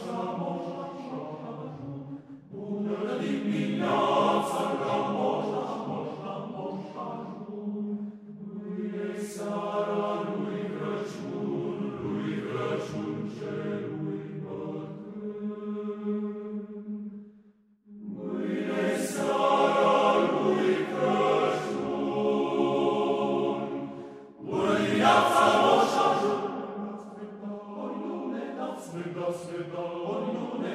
chamam, chamam. nostre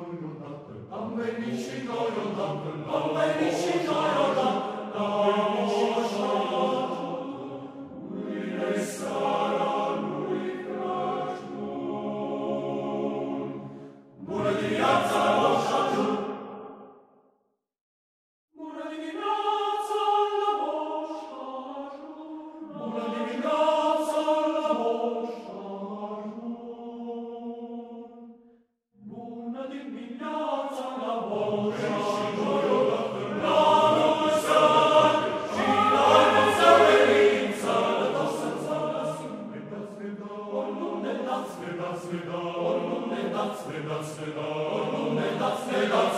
Dapper, Dapper, Dapper, Dapper, Dapper, Dapper, Dapper, Dapper, Dapper, That's the dog.